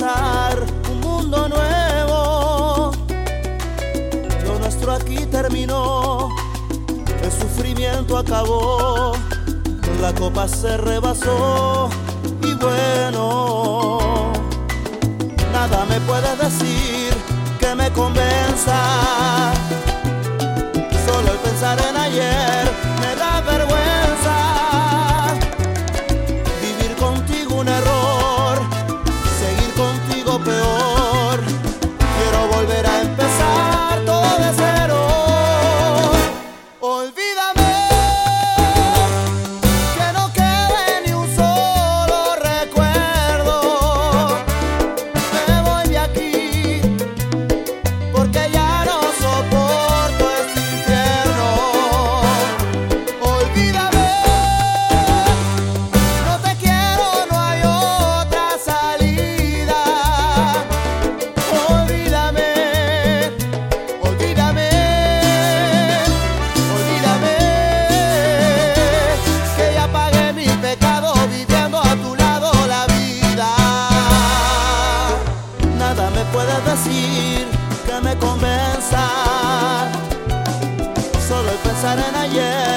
un mundo nuevo. Lo nuestro aquí terminó, el sufrimiento acabó, la copa se rebasó y bueno, nada me puedes decir que me convenza, solo el pensar en ayer para ayer.